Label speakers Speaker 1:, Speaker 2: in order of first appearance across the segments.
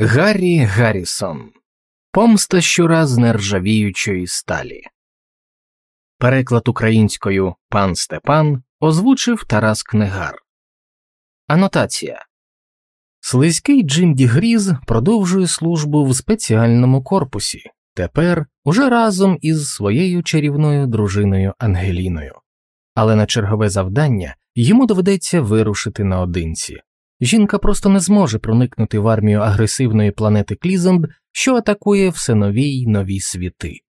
Speaker 1: Гаррі Гаррісон Помста щораз нержавіючої сталі. Переклад українською Пан Степан озвучив Тарас Книгар. Анотація Слизький Джим Дігріз продовжує службу в спеціальному корпусі, тепер уже разом із своєю чарівною дружиною Ангеліною, але на чергове завдання йому доведеться вирушити наодинці. Жінка просто не зможе проникнути в армію агресивної планети Клізенд, що атакує все нові й нові світи.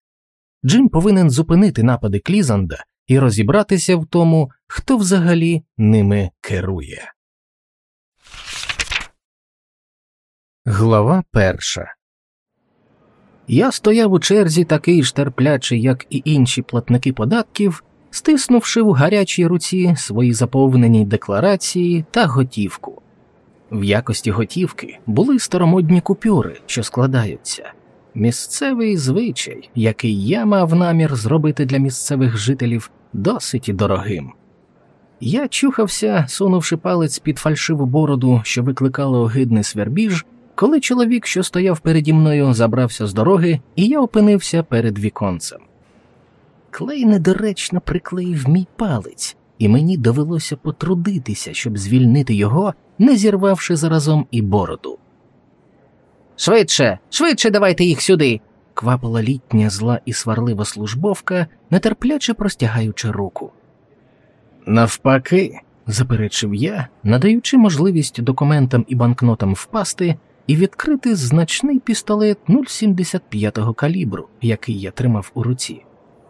Speaker 1: Джим повинен зупинити напади Клізанда і розібратися в тому, хто взагалі ними керує. Глава перша Я стояв у черзі такий ж терплячий, як і інші платники податків, стиснувши в гарячій руці свої заповнені декларації та готівку. В якості готівки були старомодні купюри, що складаються, місцевий звичай, який я мав намір зробити для місцевих жителів досить дорогим. Я чухався, сунувши палець під фальшиву бороду, що викликало огидний свербіж, коли чоловік, що стояв переді мною, забрався з дороги, і я опинився перед віконцем. Клей недоречно приклеїв мій палець, і мені довелося потрудитися, щоб звільнити його, не зірвавши заразом і бороду. Швидше, швидше давайте їх сюди. квапила літня зла і сварлива службовка, нетерпляче простягаючи руку. Навпаки, заперечив я, надаючи можливість документам і банкнотам впасти і відкрити значний пістолет 0,75 калібру, який я тримав у руці.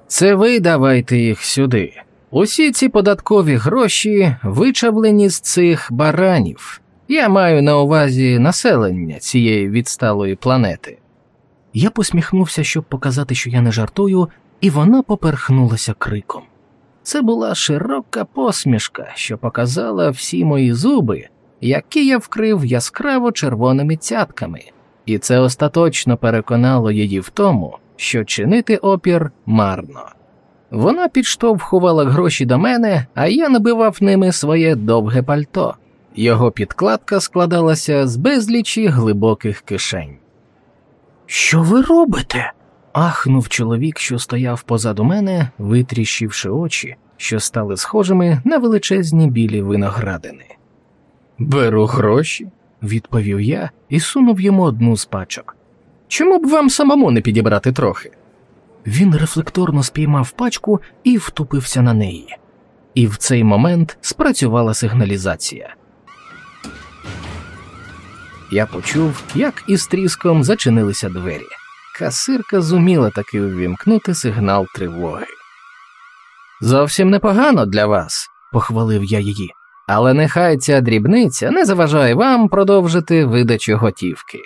Speaker 1: Це ви давайте їх сюди. Усі ці податкові гроші вичавлені з цих баранів. Я маю на увазі населення цієї відсталої планети. Я посміхнувся, щоб показати, що я не жартую, і вона поперхнулася криком. Це була широка посмішка, що показала всі мої зуби, які я вкрив яскраво червоними цятками, і це остаточно переконало її в тому, що чинити опір марно. Вона підштовхувала гроші до мене, а я набивав ними своє довге пальто. Його підкладка складалася з безлічі глибоких кишень. Що ви робите? ахнув чоловік, що стояв позаду мене, витріщивши очі, що стали схожими на величезні білі виноградини. Беру гроші, відповів я і сунув йому одну з пачок. Чому б вам самому не підібрати трохи? Він рефлекторно спіймав пачку і втупився на неї. І в цей момент спрацювала сигналізація. Я почув, як із тріском зачинилися двері. Касирка зуміла таки увімкнути сигнал тривоги. Зовсім непогано для вас, похвалив я її, але нехай ця дрібниця не заважає вам продовжити видачу готівки.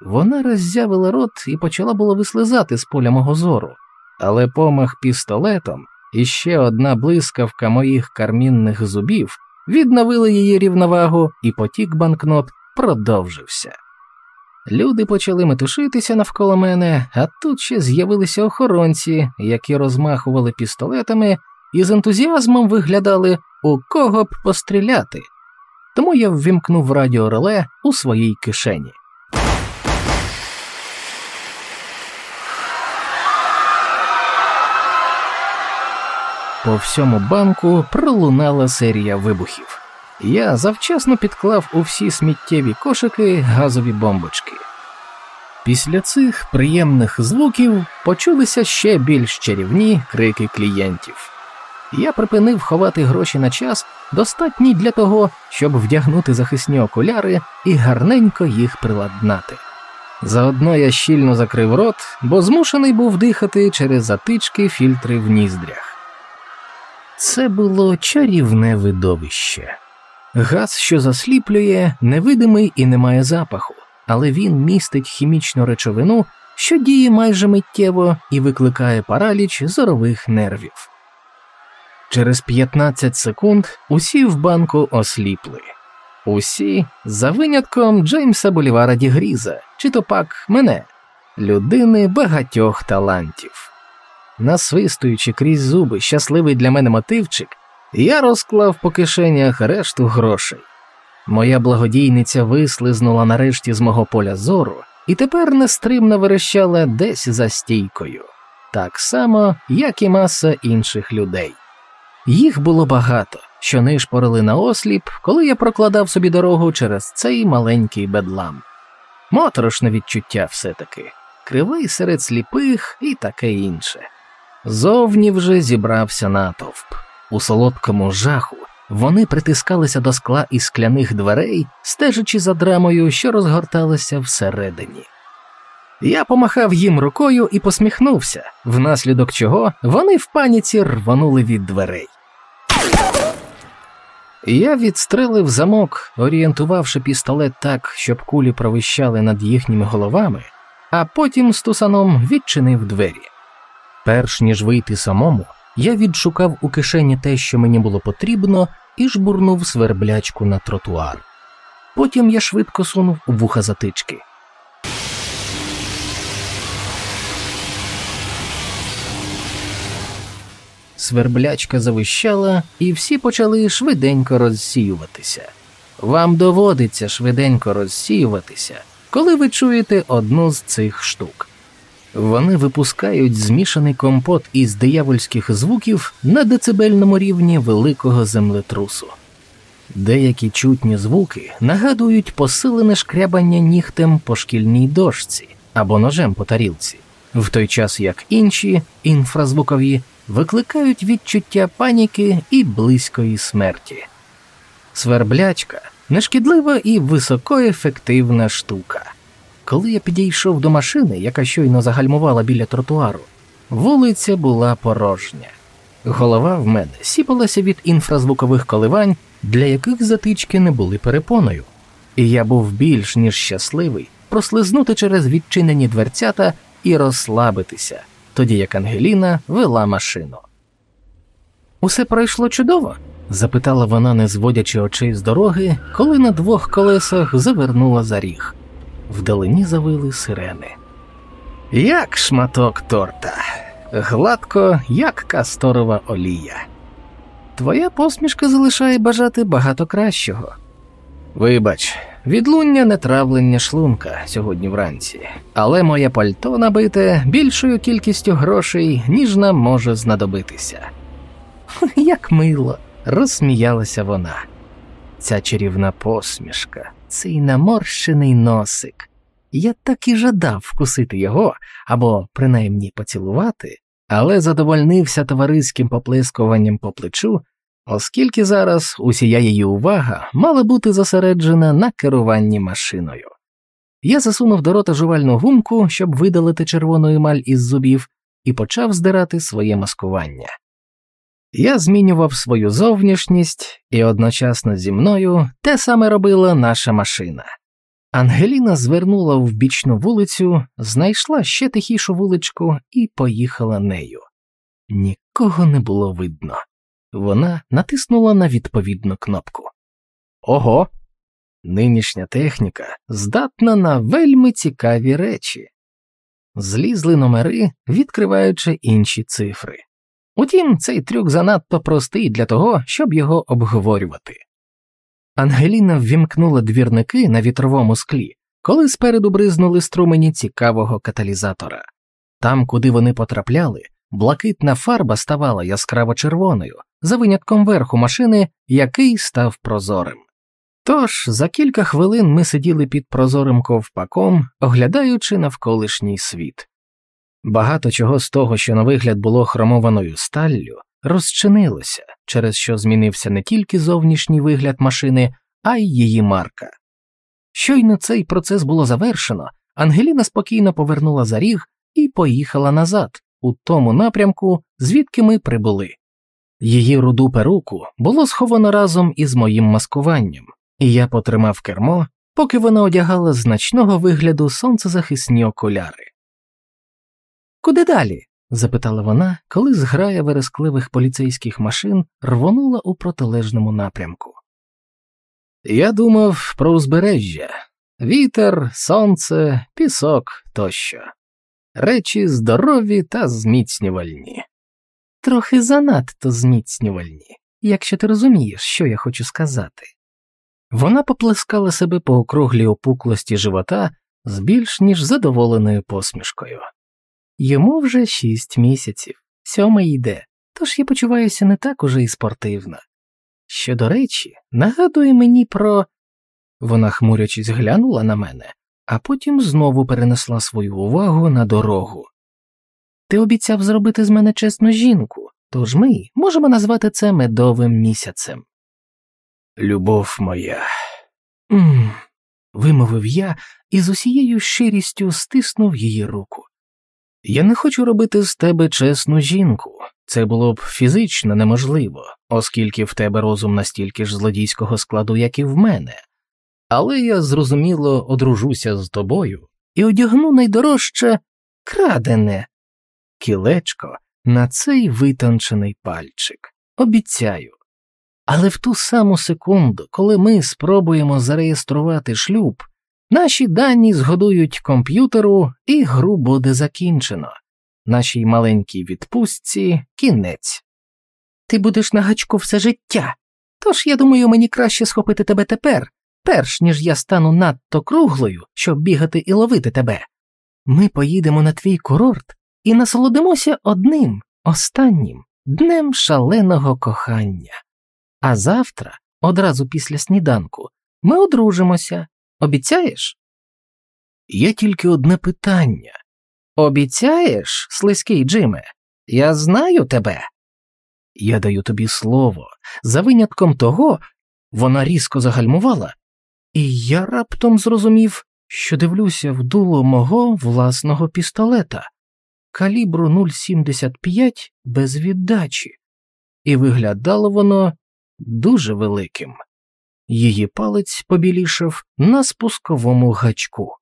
Speaker 1: Вона роззявила рот і почала було вислизати з поля мого зору, але помах пістолетом і ще одна блискавка моїх кармінних зубів відновили її рівновагу, і потік банкнот продовжився. Люди почали метушитися навколо мене, а тут ще з'явилися охоронці, які розмахували пістолетами і з ентузіазмом виглядали, у кого б постріляти. Тому я ввімкнув радіореле у своїй кишені. По всьому банку пролунала серія вибухів. Я завчасно підклав у всі сміттєві кошики газові бомбочки. Після цих приємних звуків почулися ще більш чарівні крики клієнтів. Я припинив ховати гроші на час, достатній для того, щоб вдягнути захисні окуляри і гарненько їх приладнати. Заодно я щільно закрив рот, бо змушений був дихати через затички фільтри в ніздрях. Це було чарівне видовище. Газ, що засліплює, невидимий і не має запаху, але він містить хімічну речовину, що діє майже миттєво і викликає параліч зорових нервів. Через 15 секунд усі в банку осліпли, усі за винятком Джеймса Болівара Дігріза, чи то пак мене, людини багатьох талантів. Насвистуючи крізь зуби щасливий для мене мотивчик, я розклав по кишенях решту грошей. Моя благодійниця вислизнула нарешті з мого поля зору і тепер нестримно верещала десь за стійкою, так само, як і маса інших людей. Їх було багато, що нишпорили на осліп, коли я прокладав собі дорогу через цей маленький бедлам. Моторошне відчуття все таки, кривий серед сліпих і таке інше. Зовні вже зібрався натовп. У солодкому жаху вони притискалися до скла і скляних дверей, стежачи за драмою, що розгорталася всередині. Я помахав їм рукою і посміхнувся, внаслідок чого вони в паніці рванули від дверей. Я відстрелив замок, орієнтувавши пістолет так, щоб кулі провищали над їхніми головами, а потім з тусаном відчинив двері. Перш ніж вийти самому, я відшукав у кишені те, що мені було потрібно, і жбурнув сверблячку на тротуар. Потім я швидко сунув вуха затички. Сверблячка завищала, і всі почали швиденько розсіюватися. Вам доводиться швиденько розсіюватися, коли ви чуєте одну з цих штук. Вони випускають змішаний компот із диявольських звуків на децибельному рівні великого землетрусу. Деякі чутні звуки нагадують посилене шкрябання нігтем по шкільній дошці або ножем по тарілці, в той час як інші інфразвукові викликають відчуття паніки і близької смерті. Сверблячка нешкідлива і високоефективна штука. Коли я підійшов до машини, яка щойно загальмувала біля тротуару, вулиця була порожня. Голова в мене сіпалася від інфразвукових коливань, для яких затички не були перепоною, і я був більш ніж щасливий прослизнути через відчинені дверцята і розслабитися, тоді як Ангеліна вела машину. Усе пройшло чудово? запитала вона, не зводячи очей з дороги, коли на двох колесах завернула за ріг. Вдалині завили сирени. Як шматок торта, гладко, як касторова олія. Твоя посмішка залишає бажати багато кращого. Вибач, відлуння нетравлення шлунка сьогодні вранці, але моє пальто набите більшою кількістю грошей, ніж нам може знадобитися. Як мило, розсміялася вона. Ця чарівна посмішка, цей наморщений носик. Я так і жадав вкусити його або принаймні поцілувати, але задовольнився товариським поплескуванням по плечу, оскільки зараз усія її увага мала бути зосереджена на керуванні машиною. Я засунув до рота жувальну гумку, щоб видалити червону емаль із зубів, і почав здирати своє маскування. Я змінював свою зовнішність, і одночасно зі мною те саме робила наша машина. Ангеліна звернула в бічну вулицю, знайшла ще тихішу вуличку і поїхала нею. Нікого не було видно. Вона натиснула на відповідну кнопку. Ого, нинішня техніка здатна на вельми цікаві речі. Злізли номери, відкриваючи інші цифри. Утім, цей трюк занадто простий для того, щоб його обговорювати. Ангеліна ввімкнула двірники на вітровому склі, коли спереду бризнули струмені цікавого каталізатора. Там, куди вони потрапляли, блакитна фарба ставала яскраво червоною, за винятком верху машини, який став прозорим. Тож за кілька хвилин ми сиділи під прозорим ковпаком, оглядаючи навколишній світ. Багато чого з того, що на вигляд було хромованою сталлю, розчинилося, через що змінився не тільки зовнішній вигляд машини, а й її марка. Щойно цей процес було завершено, Ангеліна спокійно повернула за ріг і поїхала назад, у тому напрямку, звідки ми прибули. Її руду перуку було сховано разом із моїм маскуванням, і я потримав кермо, поки вона одягала значного вигляду сонцезахисні окуляри. Куди далі? запитала вона, коли зграя верескливих поліцейських машин рвонула у протилежному напрямку. Я думав про узбережжя вітер, сонце, пісок тощо, речі здорові та зміцнювальні. Трохи занадто зміцнювальні, якщо ти розумієш, що я хочу сказати. Вона поплескала себе по округлій опуклості живота з більш ніж задоволеною посмішкою. Йому вже шість місяців, сьомий йде, тож я почуваюся не так уже і спортивно. Що, до речі, нагадує мені про. Вона хмурячись глянула на мене, а потім знову перенесла свою увагу на дорогу. Ти обіцяв зробити з мене чесну жінку, тож ми можемо назвати це медовим місяцем. Любов моя. м вимовив я і з усією щирістю стиснув її руку. Я не хочу робити з тебе чесну жінку, це було б фізично неможливо, оскільки в тебе розум настільки ж злодійського складу, як і в мене, але я зрозуміло одружуся з тобою і одягну найдорожче крадене кілечко на цей витончений пальчик. Обіцяю. Але в ту саму секунду, коли ми спробуємо зареєструвати шлюб, наші дані згодують комп'ютеру і гру буде закінчено. Нашій маленькій відпустці кінець. Ти будеш на гачку все життя. Тож я думаю, мені краще схопити тебе тепер, перш ніж я стану надто круглою, щоб бігати і ловити тебе. Ми поїдемо на твій курорт і насолодимося одним останнім днем шаленого кохання. А завтра, одразу після сніданку, ми одружимося. Обіцяєш? Є тільки одне питання. Обіцяєш, слизький Джиме? Я знаю тебе. Я даю тобі слово, за винятком того, вона різко загальмувала, і я раптом зрозумів, що дивлюся в дуло мого власного пістолета калібру 0,75 без віддачі, і виглядало воно дуже великим. Її палець побілішав на спусковому гачку.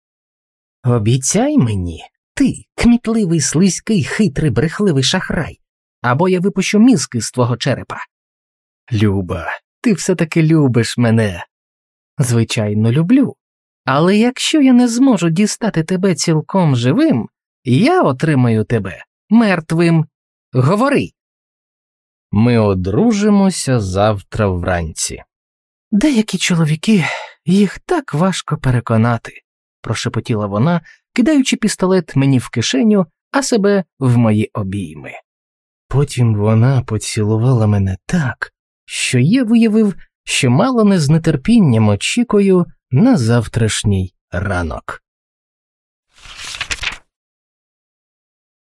Speaker 1: Обіцяй мені, ти, кмітливий, слизький, хитрий, брехливий шахрай, або я випущу мізки з твого черепа. Люба, ти все таки любиш мене. Звичайно, люблю. Але якщо я не зможу дістати тебе цілком живим, я отримаю тебе мертвим. Говори. Ми одружимося завтра вранці. Деякі чоловіки, їх так важко переконати, прошепотіла вона, кидаючи пістолет мені в кишеню, а себе в мої обійми. Потім вона поцілувала мене так, що я виявив, що мало не з нетерпінням очікую на завтрашній ранок.